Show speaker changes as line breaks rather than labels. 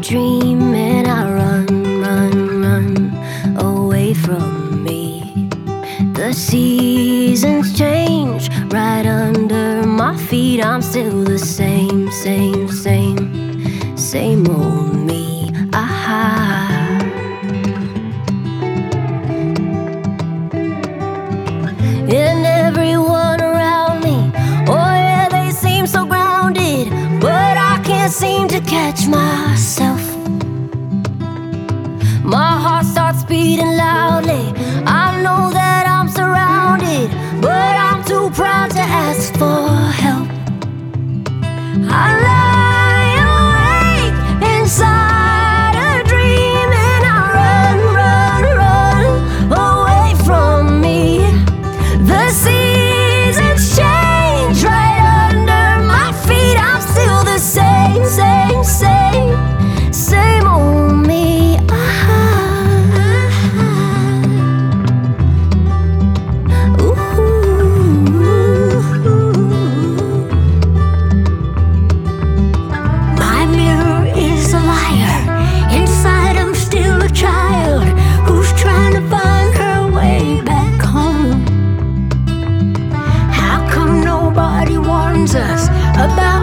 dream and I run, run, run away from me. The seasons change right under my feet. I'm still the same, same, same, same old me. Aha. And everyone around me, oh yeah, they seem so grounded, but I can't seem to catch myself. Heart starts beating loudly. I know that I'm surrounded, but I'm too proud to ask for help. I lie awake inside a dream and warns us about